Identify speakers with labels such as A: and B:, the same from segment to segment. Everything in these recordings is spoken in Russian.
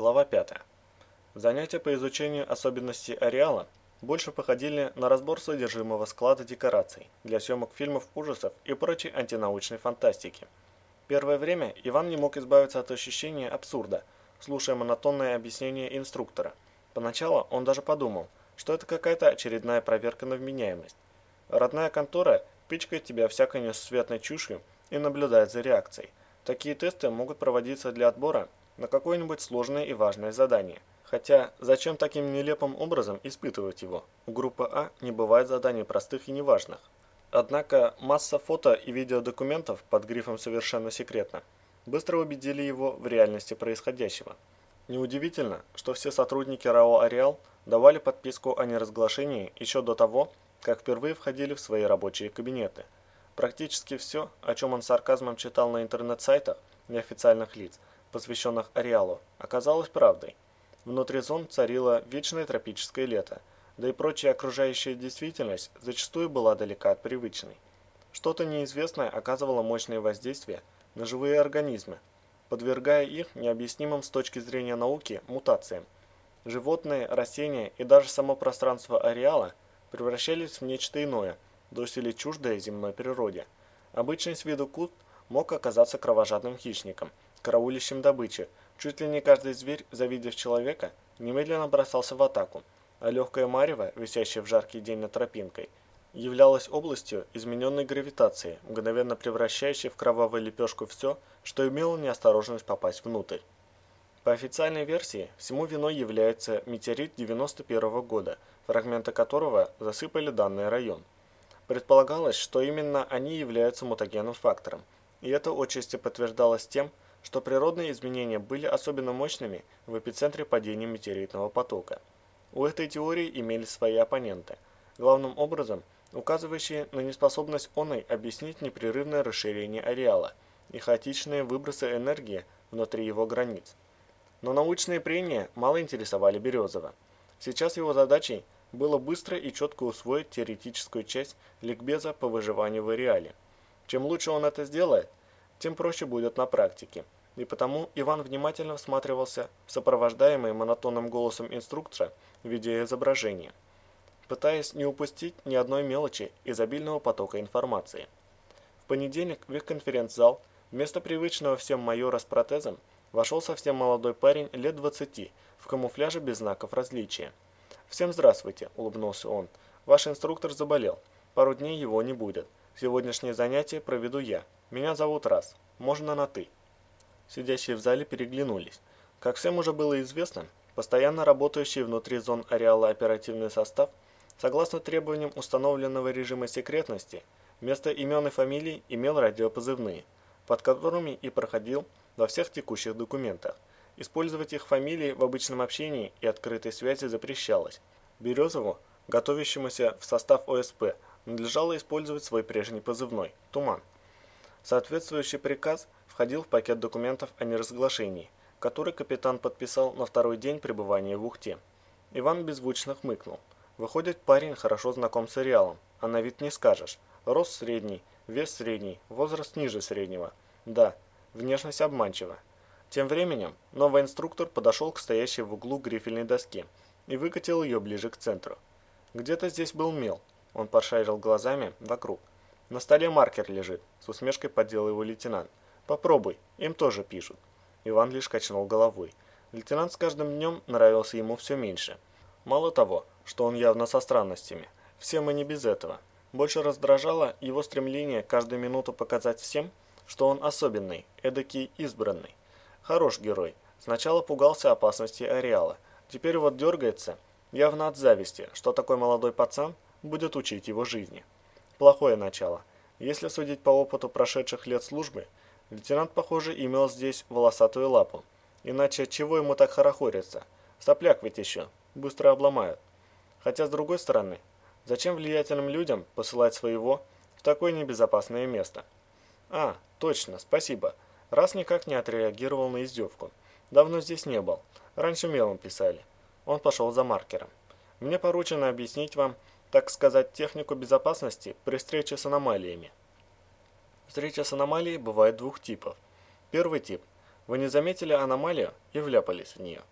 A: Глава 5. Занятия по изучению особенностей ареала больше походили на разбор содержимого склада декораций для съемок фильмов ужасов и прочей антинаучной фантастики. Первое время Иван не мог избавиться от ощущения абсурда, слушая монотонное объяснение инструктора. Поначалу он даже подумал, что это какая-то очередная проверка на вменяемость. Родная контора пичкает тебя всякой несусветной чушью и наблюдает за реакцией. Такие тесты могут проводиться для отбора на какое-нибудь сложное и важное задание. Хотя, зачем таким нелепым образом испытывать его? У группы А не бывает заданий простых и неважных. Однако масса фото и видеодокументов под грифом «Совершенно секретно» быстро убедили его в реальности происходящего. Неудивительно, что все сотрудники РАО «Ареал» давали подписку о неразглашении еще до того, как впервые входили в свои рабочие кабинеты. Практически все, о чем он сарказмом читал на интернет-сайтах неофициальных лиц, посвященных Ареалу, оказалось правдой. Внутри зон царило вечное тропическое лето, да и прочая окружающая действительность зачастую была далека от привычной. Что-то неизвестное оказывало мощное воздействие на живые организмы, подвергая их необъяснимым с точки зрения науки мутациям. Животные, растения и даже само пространство ареала превращались в нечто иное, доселе чуждое земной природе. Обычный с виду куст мог оказаться кровожадным хищником, караулящим добычи, Чуть ли не каждый зверь, завидев человека, немедленно бросался в атаку, а легкое марево, висящее в жаркий день над тропинкой, являлось областью измененной гравитации, мгновенно превращающей в кровавую лепешку все, что имело неосторожность попасть внутрь. По официальной версии, всему виной является метеорит 91 -го года, фрагменты которого засыпали данный район. Предполагалось, что именно они являются мутагенным фактором, и это отчасти подтверждалось тем, что природные изменения были особенно мощными в эпицентре падения метеоритного потока. У этой теории имелись свои оппоненты, главным образом указывающие на неспособность оной объяснить непрерывное расширение ареала и хаотичные выбросы энергии внутри его границ. Но научные прения мало интересовали Березова. Сейчас его задачей было быстро и четко усвоить теоретическую часть ликбеза по выживанию в ареале. Чем лучше он это сделает, тем проще будет на практике. И потому Иван внимательно всматривался в сопровождаемый монотонным голосом инструктора видеоизображение, пытаясь не упустить ни одной мелочи из обильного потока информации. В понедельник в их конференц-зал вместо привычного всем майора с протезом вошел совсем молодой парень лет 20 в камуфляже без знаков различия. «Всем здравствуйте», – улыбнулся он. «Ваш инструктор заболел. Пару дней его не будет. Сегодняшнее занятие проведу я. Меня зовут Раз. Можно на «ты». Сидящие в зале переглянулись. Как всем уже было известно, постоянно работающий внутри зон ареала оперативный состав, согласно требованиям установленного режима секретности, вместо имен и фамилий имел радиопозывные, под которыми и проходил во всех текущих документах. Использовать их фамилии в обычном общении и открытой связи запрещалось. Березову, готовящемуся в состав ОСП, надлежало использовать свой прежний позывной – «Туман». Соответствующий приказ входил в пакет документов о неразглашении, который капитан подписал на второй день пребывания в Ухте. Иван беззвучно хмыкнул. Выходит, парень хорошо знаком с ареалом, а на вид не скажешь. Рост средний, вес средний, возраст ниже среднего. Да, внешность обманчива. Тем временем новый инструктор подошел к стоящей в углу грифельной доске и выкатил ее ближе к центру. Где-то здесь был мел. Он пошарил глазами вокруг. На столе маркер лежит, с усмешкой подделал его лейтенант. Попробуй, им тоже пишут. Иван лишь качнул головой. Лейтенант с каждым днем нравился ему все меньше. Мало того, что он явно со странностями. Все мы не без этого. Больше раздражало его стремление каждую минуту показать всем, что он особенный, эдакий избранный. Хорош герой. Сначала пугался опасности ареала. Теперь вот дергается, явно от зависти, что такой молодой пацан будет учить его жизни. Плохое начало. Если судить по опыту прошедших лет службы, лейтенант, похоже, имел здесь волосатую лапу. Иначе чего ему так хорохориться? Сопляк ведь еще. Быстро обломают. Хотя, с другой стороны, зачем влиятельным людям посылать своего в такое небезопасное место? А, точно, спасибо. Раз никак не отреагировал на издевку. Давно здесь не был. Раньше мелом писали. Он пошел за маркером. Мне поручено объяснить вам, так сказать, технику безопасности при встрече с аномалиями. Встреча с аномалией бывает двух типов. Первый тип. Вы не заметили аномалию и вляпались в нее.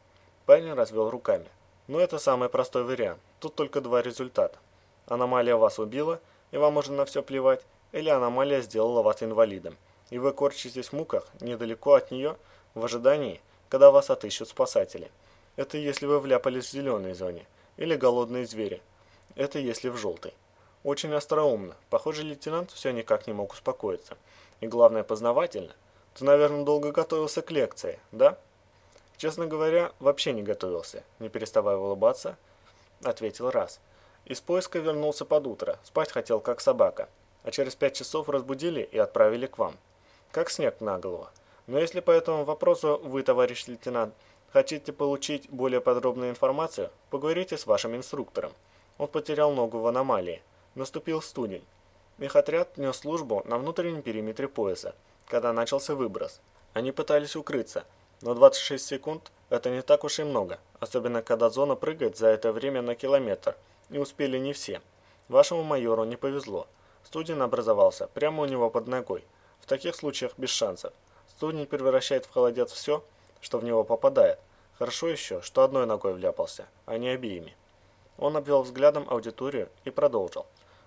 A: Парень развел руками. Ну это самый простой вариант. Тут только два результата. Аномалия вас убила, и вам можно на все плевать, или аномалия сделала вас инвалидом, и вы корчитесь в муках недалеко от нее в ожидании, когда вас отыщут спасатели. Это если вы вляпались в зеленой зоне, или голодные звери. Это если в желтой. Очень остроумно. Похоже, лейтенант все никак не мог успокоиться. И главное, познавательно. Ты, наверное, долго готовился к лекции, да? Честно говоря, вообще не готовился. Не переставая улыбаться, ответил раз. Из поиска вернулся под утро. Спать хотел, как собака. А через пять часов разбудили и отправили к вам. Как снег на голову. Но если по этому вопросу вы, товарищ лейтенант, хотите получить более подробную информацию, поговорите с вашим инструктором. Он потерял ногу в аномалии. Наступил студень. Их отряд нес службу на внутреннем периметре пояса, когда начался выброс. Они пытались укрыться, но 26 секунд – это не так уж и много, особенно когда зона прыгает за это время на километр. Не успели не все. Вашему майору не повезло. Студень образовался прямо у него под ногой. В таких случаях без шансов. Студень превращает в холодец все, что в него попадает. Хорошо еще, что одной ногой вляпался, а не обеими. Он обвел взглядом аудиторию и продолжил.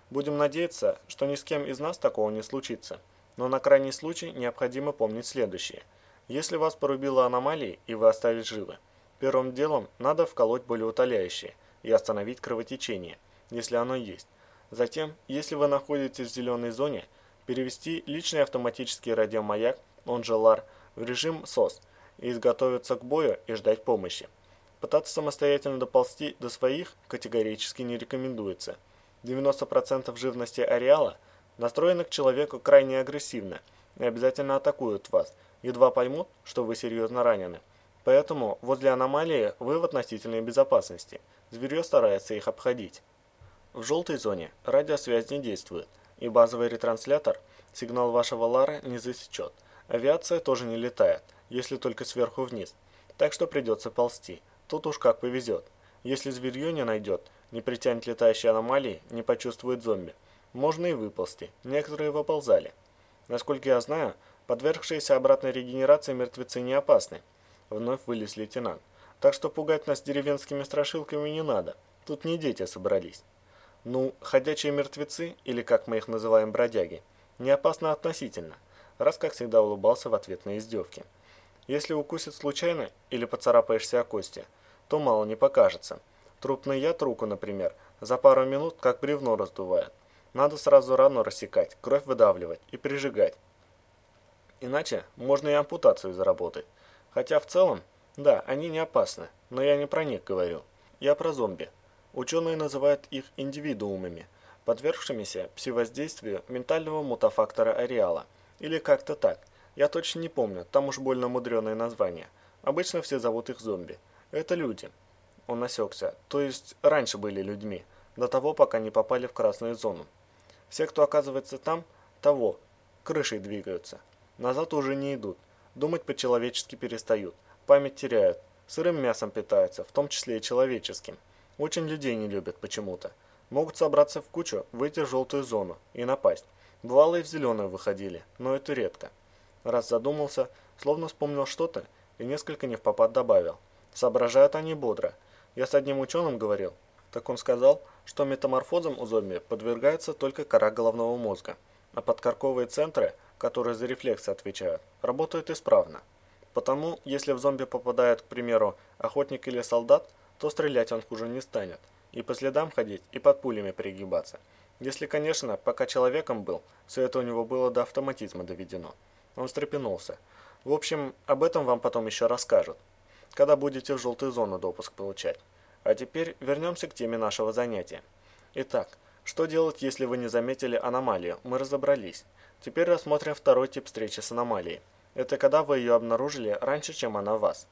A: Будем надеяться, что ни с кем из нас такого не случится. Но на крайний случай необходимо помнить следующее. Если вас порубило аномалией и вы остались живы, первым делом надо вколоть болеутоляющее и остановить кровотечение, если оно есть. Затем, если вы находитесь в зеленой зоне, перевести личный автоматический радиомаяк, он же ЛАР, в режим СОС и изготовиться к бою и ждать помощи. Пытаться самостоятельно доползти до своих категорически не рекомендуется. 90% живности ареала настроены к человеку крайне агрессивно и обязательно атакуют вас, едва поймут, что вы серьезно ранены. Поэтому возле аномалии вы в относительной безопасности. Зверье старается их обходить. В желтой зоне радиосвязь не действует, и базовый ретранслятор сигнал вашего Лара не засечет. Авиация тоже не летает, если только сверху вниз, так что придется ползти. Тут уж как повезет. Если зверье не найдет, не притянет летающие аномалии, не почувствует зомби. Можно и выползти. Некоторые выползали. Насколько я знаю, подвергшиеся обратной регенерации мертвецы не опасны. Вновь вылез лейтенант. Так что пугать нас деревенскими страшилками не надо. Тут не дети собрались. Ну, ходячие мертвецы, или как мы их называем бродяги, не опасны относительно. Раз как всегда улыбался в ответ на издевки. Если укусит случайно или поцарапаешься о кости – то мало не покажется. Трупный яд руку, например, за пару минут как бревно раздувает. Надо сразу рану рассекать, кровь выдавливать и прижигать. Иначе можно и ампутацию заработать. Хотя в целом, да, они не опасны, но я не про них говорю. Я про зомби. Ученые называют их индивидуумами, подвергшимися псевоздействию ментального мутафактора ареала. Или как-то так. Я точно не помню, там уж больно мудреное название. Обычно все зовут их зомби. Это люди. Он осекся. То есть раньше были людьми, до того, пока не попали в красную зону. Все, кто оказывается там, того, крышей двигаются. Назад уже не идут. Думать по-человечески перестают. Память теряют. Сырым мясом питаются, в том числе и человеческим. Очень людей не любят почему-то. Могут собраться в кучу, выйти в желтую зону и напасть. Бывало и в зеленую выходили, но это редко. Раз задумался, словно вспомнил что-то и несколько не в попад добавил. Соображают они бодро. Я с одним ученым говорил. Так он сказал, что метаморфозам у зомби подвергается только кора головного мозга, а подкорковые центры, которые за рефлексы отвечают, работают исправно. Потому, если в зомби попадает, к примеру, охотник или солдат, то стрелять он хуже не станет, и по следам ходить, и под пулями пригибаться. Если, конечно, пока человеком был, все это у него было до автоматизма доведено. Он встрепенулся. В общем, об этом вам потом еще расскажут когда будете в желтую зону допуск получать. А теперь вернемся к теме нашего занятия. Итак, что делать, если вы не заметили аномалию? Мы разобрались. Теперь рассмотрим второй тип встречи с аномалией. Это когда вы ее обнаружили раньше, чем она вас.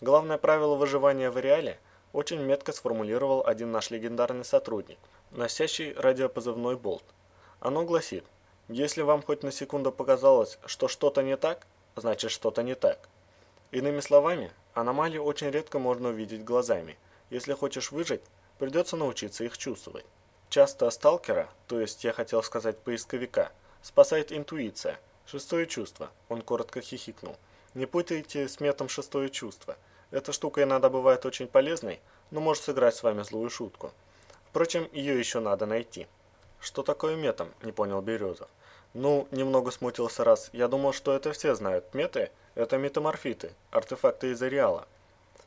A: Главное правило выживания в реале очень метко сформулировал один наш легендарный сотрудник, носящий радиопозывной «Болт». Оно гласит, если вам хоть на секунду показалось, что что-то не так, значит что-то не так. Иными словами, Аномалии очень редко можно увидеть глазами. Если хочешь выжить, придется научиться их чувствовать. Часто сталкера, то есть я хотел сказать поисковика, спасает интуиция, шестое чувство, он коротко хихикнул. Не путайте с метом шестое чувство. Эта штука иногда бывает очень полезной, но может сыграть с вами злую шутку. Впрочем, ее еще надо найти. Что такое метом? Не понял Березов. Ну, немного смутился раз. Я думал, что это все знают. Меты – это метаморфиты, артефакты из ареала.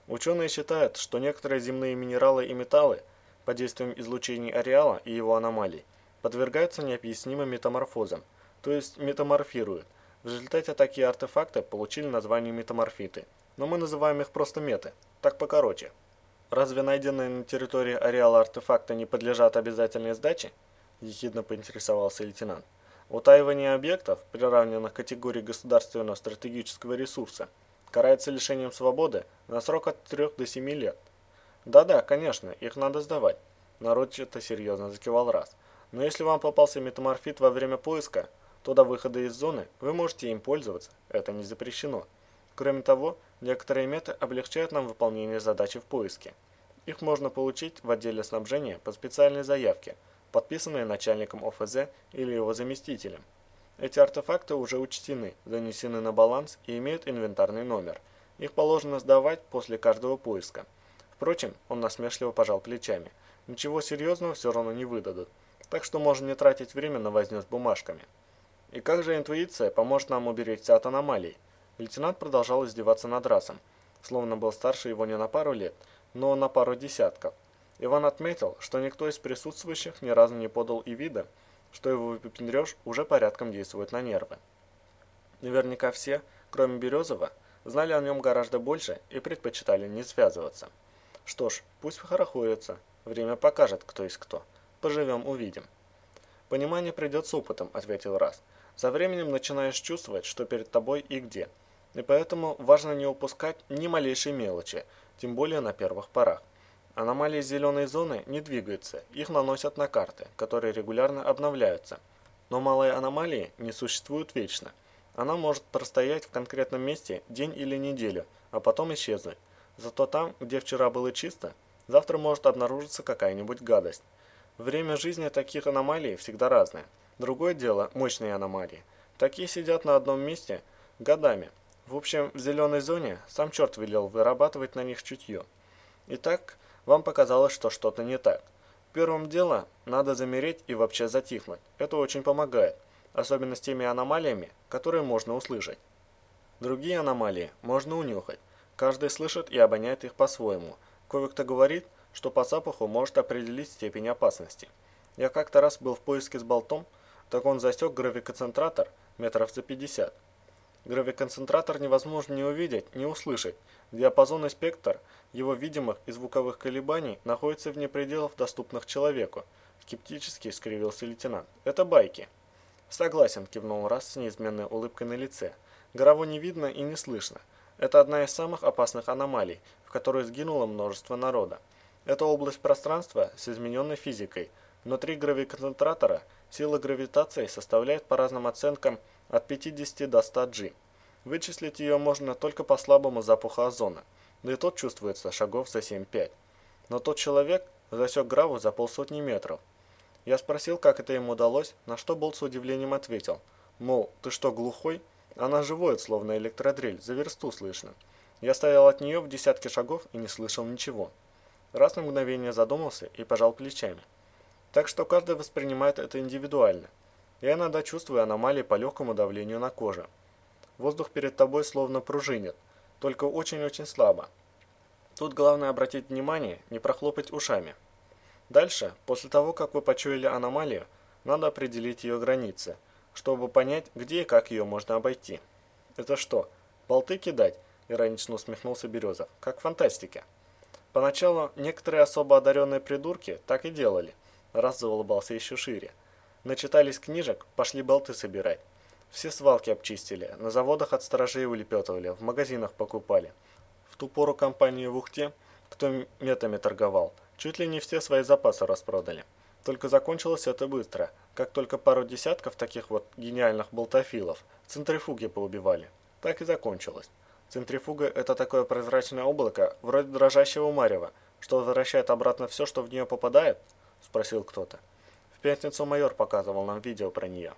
A: Ученые считают, что некоторые земные минералы и металлы под действием излучений ареала и его аномалий подвергаются необъяснимым метаморфозам, то есть метаморфируют. В результате такие артефакты получили название метаморфиты, но мы называем их просто меты, так покороче. Разве найденные на территории ареала артефакты не подлежат обязательной сдаче? Ехидно поинтересовался лейтенант. Утаивание объектов, приравненных к категории государственного стратегического ресурса, карается лишением свободы на срок от 3 до 7 лет. Да-да, конечно, их надо сдавать. Нарочито серьезно закивал раз. Но если вам попался метаморфит во время поиска, то до выхода из зоны вы можете им пользоваться, это не запрещено. Кроме того, некоторые меты облегчают нам выполнение задачи в поиске. Их можно получить в отделе снабжения по специальной заявке, подписанной начальником ОФЗ или его заместителем. Эти артефакты уже учтены, занесены на баланс и имеют инвентарный номер. Их положено сдавать после каждого поиска. Впрочем, он насмешливо пожал плечами. Ничего серьезного все равно не выдадут так что можно не тратить время на возню с бумажками. И как же интуиция поможет нам уберечься от аномалий? Лейтенант продолжал издеваться над расом, словно был старше его не на пару лет, но на пару десятков. Иван отметил, что никто из присутствующих ни разу не подал и вида, что его выпендреж уже порядком действует на нервы. Наверняка все, кроме Березова, знали о нем гораздо больше и предпочитали не связываться. Что ж, пусть хорохорится, время покажет, кто есть кто. Поживем, увидим. Понимание придет с опытом, ответил Раз. За временем начинаешь чувствовать, что перед тобой и где. И поэтому важно не упускать ни малейшей мелочи, тем более на первых порах. Аномалии зеленой зоны не двигаются, их наносят на карты, которые регулярно обновляются. Но малые аномалии не существуют вечно. Она может простоять в конкретном месте день или неделю, а потом исчезнуть. Зато там, где вчера было чисто, завтра может обнаружиться какая-нибудь гадость. Время жизни таких аномалий всегда разное. Другое дело – мощные аномалии. Такие сидят на одном месте годами. В общем, в зеленой зоне сам черт велел вырабатывать на них чутье. Итак, вам показалось, что что-то не так. Первым делом надо замереть и вообще затихнуть. Это очень помогает, особенно с теми аномалиями, которые можно услышать. Другие аномалии можно унюхать. Каждый слышит и обоняет их по-своему. Кое-кто говорит – что по запаху может определить степень опасности. Я как-то раз был в поиске с болтом, так он засек гравиконцентратор метров за 50. Гравиконцентратор невозможно ни увидеть, ни услышать. Диапазон спектр его видимых и звуковых колебаний находится вне пределов, доступных человеку. Скептически скривился лейтенант. Это байки. Согласен, кивнул раз с неизменной улыбкой на лице. Горову не видно и не слышно. Это одна из самых опасных аномалий, в которой сгинуло множество народа. Это область пространства с измененной физикой. Внутри гравиконцентратора сила гравитации составляет по разным оценкам от 50 до 100 G. Вычислить ее можно только по слабому запаху озона, да и тот чувствуется шагов за 7-5. Но тот человек засек граву за полсотни метров. Я спросил, как это ему удалось, на что Болт с удивлением ответил. Мол, ты что, глухой? Она живой, словно электродрель, за версту слышно. Я стоял от нее в десятке шагов и не слышал ничего. Раз на мгновение задумался и пожал плечами. Так что каждый воспринимает это индивидуально. Я иногда чувствую аномалии по легкому давлению на коже. Воздух перед тобой словно пружинит, только очень-очень слабо. Тут главное обратить внимание, не прохлопать ушами. Дальше, после того, как вы почуяли аномалию, надо определить ее границы, чтобы понять, где и как ее можно обойти. Это что, болты кидать? Иронично усмехнулся Березов. Как в фантастике. Поначалу некоторые особо одаренные придурки так и делали. Раз заулыбался еще шире. Начитались книжек, пошли болты собирать. Все свалки обчистили, на заводах от сторожей улепетывали, в магазинах покупали. В ту пору компании в Ухте, кто метами торговал, чуть ли не все свои запасы распродали. Только закончилось это быстро, как только пару десятков таких вот гениальных болтофилов центрифуги поубивали. Так и закончилось. Центрифуга – это такое прозрачное облако, вроде дрожащего марева, что возвращает обратно все, что в нее попадает? Спросил кто-то. В пятницу майор показывал нам видео про нее.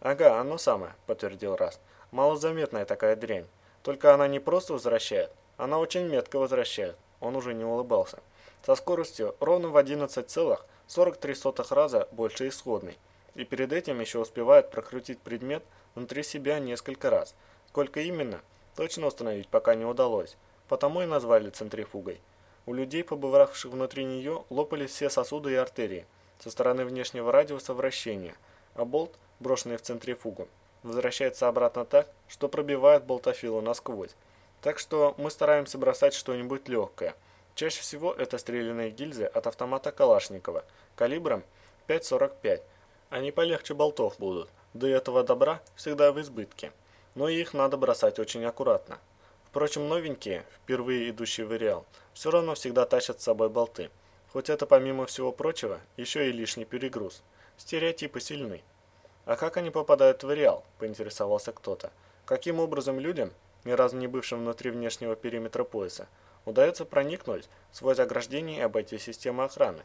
A: Ага, оно самое, подтвердил Раз. Малозаметная такая дрянь. Только она не просто возвращает, она очень метко возвращает. Он уже не улыбался. Со скоростью ровно в 11,43 раза больше исходной. И перед этим еще успевает прокрутить предмет внутри себя несколько раз. Сколько именно, точно установить пока не удалось. Потому и назвали центрифугой. У людей, побывавших внутри нее, лопались все сосуды и артерии со стороны внешнего радиуса вращения, а болт, брошенный в центрифугу, возвращается обратно так, что пробивает болтофилу насквозь. Так что мы стараемся бросать что-нибудь легкое. Чаще всего это стрелянные гильзы от автомата Калашникова калибром 5,45. Они полегче болтов будут, да и этого добра всегда в избытке. Но их надо бросать очень аккуратно. Впрочем, новенькие, впервые идущие в Реал, все равно всегда тащат с собой болты. Хоть это, помимо всего прочего, еще и лишний перегруз. Стереотипы сильны. «А как они попадают в Реал?» – поинтересовался кто-то. «Каким образом людям, ни разу не бывшим внутри внешнего периметра пояса, удается проникнуть сквозь ограждение и обойти систему охраны?»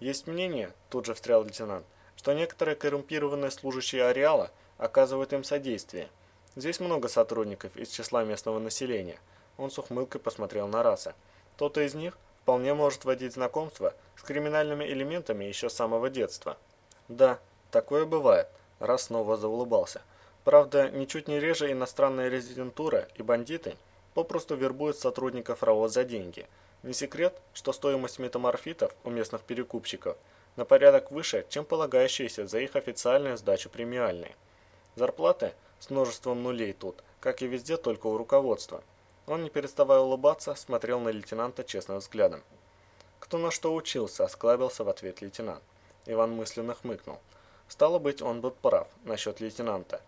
A: «Есть мнение», – тут же встрял лейтенант, что некоторые коррумпированные служащие ареала оказывают им содействие. Здесь много сотрудников из числа местного населения. Он с ухмылкой посмотрел на раса. Кто-то из них вполне может водить знакомство с криминальными элементами еще с самого детства. Да, Такое бывает. Раз снова заулыбался. Правда, ничуть не реже иностранная резидентура и бандиты попросту вербуют сотрудников РАО за деньги. Не секрет, что стоимость метаморфитов у местных перекупщиков на порядок выше, чем полагающиеся за их официальную сдачу премиальные. Зарплаты с множеством нулей тут, как и везде, только у руководства. Он, не переставая улыбаться, смотрел на лейтенанта честным взглядом. «Кто на что учился?» – осклабился в ответ лейтенант. Иван мысленно хмыкнул. Стало быть, он был прав насчет лейтенанта.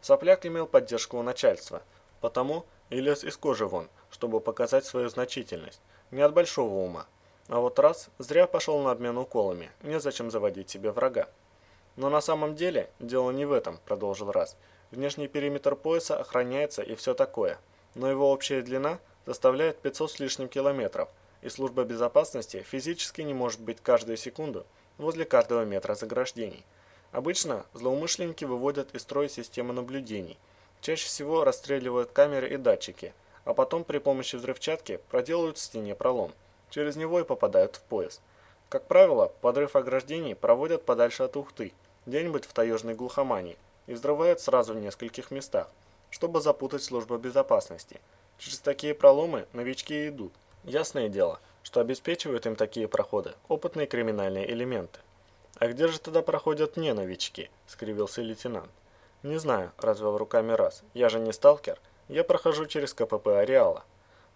A: Сопляк имел поддержку у начальства, потому и лез из кожи вон, чтобы показать свою значительность, не от большого ума. А вот раз зря пошел на обмен уколами, незачем заводить себе врага. Но на самом деле дело не в этом, продолжил раз. Внешний периметр пояса охраняется и все такое, но его общая длина составляет 500 с лишним километров, и служба безопасности физически не может быть каждую секунду возле каждого метра заграждений. Обычно злоумышленники выводят из строя системы наблюдений. Чаще всего расстреливают камеры и датчики, а потом при помощи взрывчатки проделывают в стене пролом. Через него и попадают в пояс. Как правило, подрыв ограждений проводят подальше от Ухты, где-нибудь в таежной глухомании, и взрывают сразу в нескольких местах, чтобы запутать службу безопасности. Через такие проломы новички идут. Ясное дело, что обеспечивают им такие проходы опытные криминальные элементы. «А где же тогда проходят не новички?» – скривился лейтенант. «Не знаю», – развел руками раз. «Я же не сталкер. Я прохожу через КПП Ареала».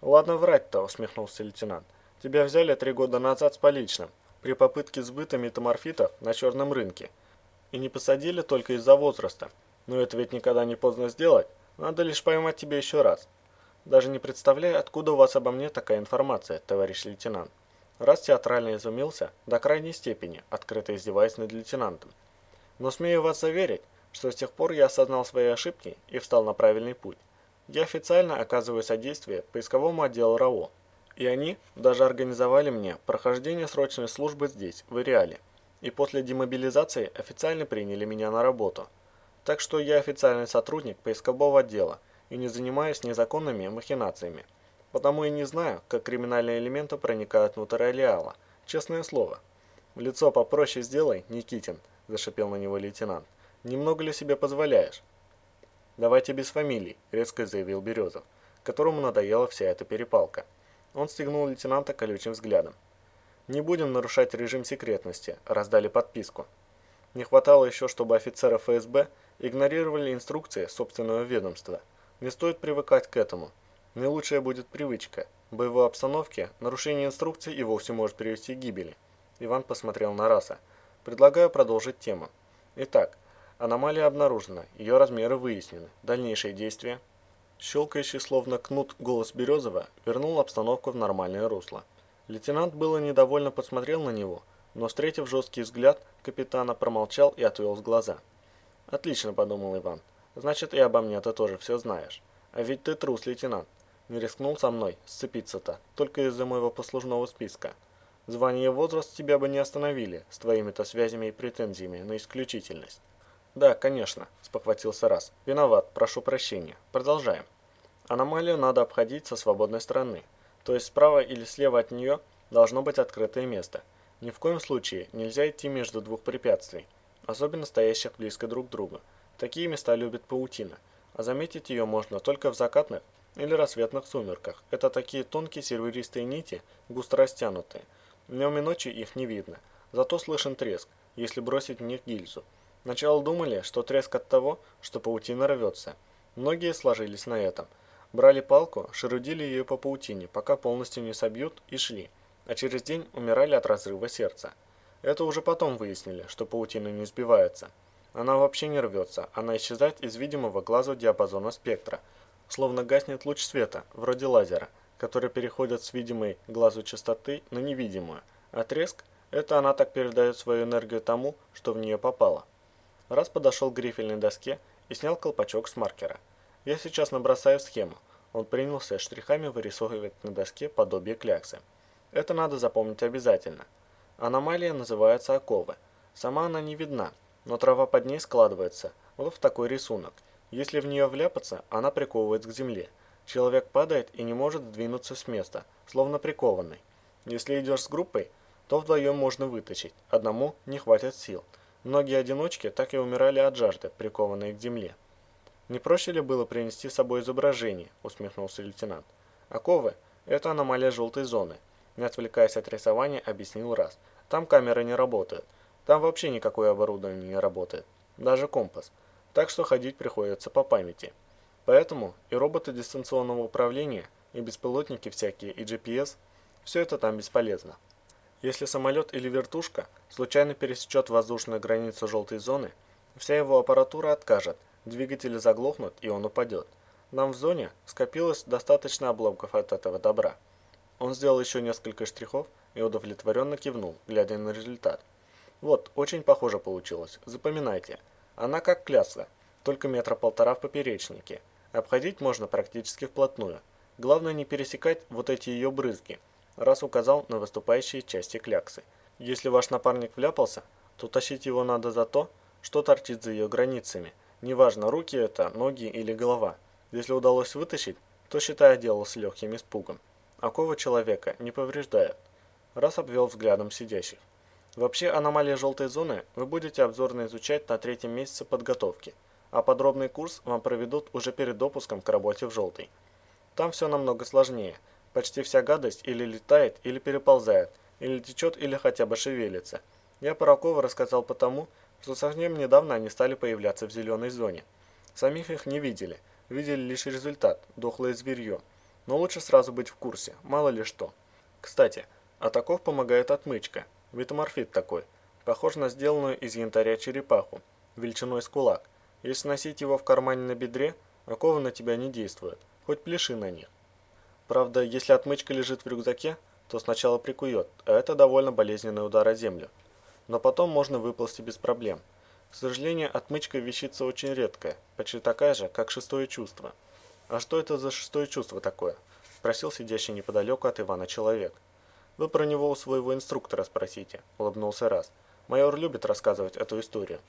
A: «Ладно врать-то», – усмехнулся лейтенант. «Тебя взяли три года назад с поличным, при попытке сбыта метаморфитов на черном рынке. И не посадили только из-за возраста. Но это ведь никогда не поздно сделать. Надо лишь поймать тебя еще раз. Даже не представляю, откуда у вас обо мне такая информация, товарищ лейтенант. Раз театрально изумился, до крайней степени, открыто издеваясь над лейтенантом. Но смею вас заверить, что с тех пор я осознал свои ошибки и встал на правильный путь. Я официально оказываю содействие поисковому отделу РАО. И они даже организовали мне прохождение срочной службы здесь, в Иреале. И после демобилизации официально приняли меня на работу. Так что я официальный сотрудник поискового отдела и не занимаюсь незаконными махинациями. Потому и не знаю, как криминальные элементы проникают внутрь Алиала. Честное слово. Лицо попроще сделай, Никитин, зашипел на него лейтенант. Немного ли себе позволяешь? Давайте без фамилий, резко заявил Березов, которому надоела вся эта перепалка. Он стегнул лейтенанта колючим взглядом. Не будем нарушать режим секретности, раздали подписку. Не хватало еще, чтобы офицеры ФСБ игнорировали инструкции собственного ведомства. Не стоит привыкать к этому. Не лучшая будет привычка. В боевой обстановке нарушение инструкций и вовсе может привести к гибели. Иван посмотрел на Раса. Предлагаю продолжить тему. Итак, аномалия обнаружена, ее размеры выяснены. Дальнейшие действия. Щелкающий словно кнут голос Березова вернул обстановку в нормальное русло. Лейтенант было недовольно посмотрел на него, но, встретив жесткий взгляд, капитана промолчал и отвел глаза. «Отлично», — подумал Иван. «Значит, и обо мне ты тоже все знаешь. А ведь ты трус, лейтенант. Не рискнул со мной сцепиться-то, только из-за моего послужного списка. Звание и возраст тебя бы не остановили с твоими-то связями и претензиями на исключительность. Да, конечно, спохватился раз. Виноват, прошу прощения. Продолжаем. Аномалию надо обходить со свободной стороны, то есть справа или слева от нее должно быть открытое место. Ни в коем случае нельзя идти между двух препятствий, особенно стоящих близко друг к другу. Такие места любит паутина, а заметить ее можно только в закатных или рассветных сумерках. Это такие тонкие серебристые нити, густо растянутые. Днем и ночью их не видно, зато слышен треск, если бросить в них гильзу. Сначала думали, что треск от того, что паутина рвется. Многие сложились на этом. Брали палку, шерудили ее по паутине, пока полностью не собьют, и шли. А через день умирали от разрыва сердца. Это уже потом выяснили, что паутина не сбивается. Она вообще не рвется, она исчезает из видимого глазу диапазона спектра, словно гаснет луч света, вроде лазера, который переходит с видимой глазу частоты на невидимую, треск – это она так передает свою энергию тому, что в нее попало. Раз подошел к грифельной доске и снял колпачок с маркера. Я сейчас набросаю схему. Он принялся штрихами вырисовывать на доске подобие кляксы. Это надо запомнить обязательно. Аномалия называется оковы. Сама она не видна, но трава под ней складывается, вот в такой рисунок. Если в нее вляпаться, она приковывает к земле. Человек падает и не может сдвинуться с места, словно прикованный. Если идешь с группой, то вдвоем можно вытащить, одному не хватит сил. Многие одиночки так и умирали от жажды, прикованные к земле. «Не проще ли было принести с собой изображение?» – усмехнулся лейтенант. «Оковы – это аномалия желтой зоны», – не отвлекаясь от рисования, объяснил раз. «Там камеры не работают. Там вообще никакое оборудование не работает, даже компас, так что ходить приходится по памяти. Поэтому и роботы дистанционного управления, и беспилотники всякие, и GPS – все это там бесполезно. Если самолет или вертушка случайно пересечет воздушную границу желтой зоны, вся его аппаратура откажет, двигатели заглохнут и он упадет. Нам в зоне скопилось достаточно обломков от этого добра. Он сделал еще несколько штрихов и удовлетворенно кивнул, глядя на результат. Вот, очень похоже получилось. Запоминайте. Она как кляса, только метра полтора в поперечнике. Обходить можно практически вплотную. Главное не пересекать вот эти ее брызги, раз указал на выступающие части кляксы. Если ваш напарник вляпался, то тащить его надо за то, что торчит за ее границами. Неважно, руки это, ноги или голова. Если удалось вытащить, то считай отделался легким испугом. Оковы человека не повреждают. Раз обвел взглядом сидящих. Вообще аномалии желтой зоны вы будете обзорно изучать на третьем месяце подготовки, а подробный курс вам проведут уже перед допуском к работе в желтой. Там все намного сложнее. Почти вся гадость или летает, или переползает, или течет, или хотя бы шевелится. Я про оковы рассказал потому, что совсем недавно они стали появляться в зеленой зоне. Самих их не видели, видели лишь результат – дохлое зверье. Но лучше сразу быть в курсе, мало ли что. Кстати, от оков помогает отмычка – Метаморфит такой. Похож на сделанную из янтаря черепаху, величиной с кулак. Если носить его в кармане на бедре, оковы на тебя не действуют, хоть пляши на них. Правда, если отмычка лежит в рюкзаке, то сначала прикует, а это довольно болезненный удар о землю. Но потом можно выползти без проблем. К сожалению, отмычка вещица очень редкая, почти такая же, как шестое чувство. «А что это за шестое чувство такое?» – спросил сидящий неподалеку от Ивана человек. «Вы про него у своего инструктора спросите», – улыбнулся Раз. «Майор любит рассказывать эту историю».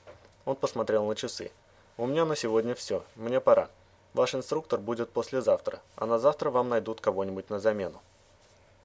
A: Он посмотрел на часы. «У меня на сегодня все. Мне пора. Ваш инструктор будет послезавтра, а на завтра вам найдут кого-нибудь на замену».